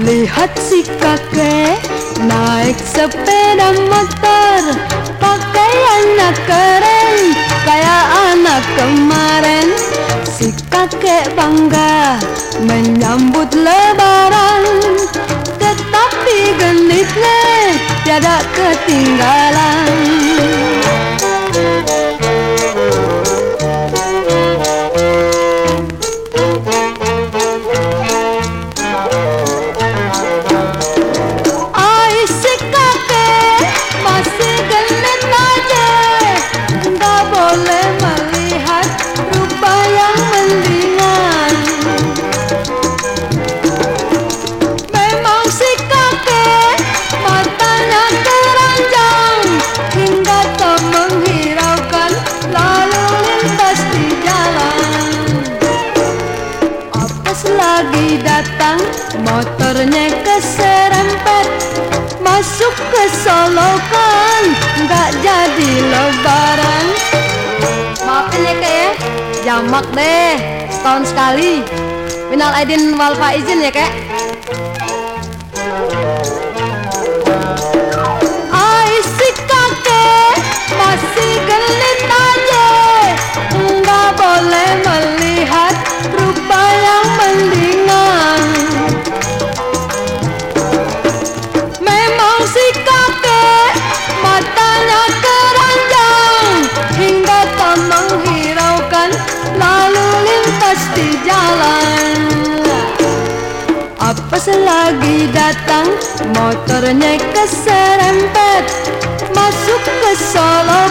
Lihat si kakek naik sepeda motor Pakaiannya keren. Kayak anak kemarin Si kakek bangga menyambut lebaran. Tetapi genitnya tiada ketinggalan Motornya keserempet Masuk ke solokan Gak jadi lebaran. Maafin ya kek ya. Jamak deh Setahun sekali. Minal Aidin wal faizin ya pasti jalan. Apa selagi datang motornya keserempet. Masuk ke Solo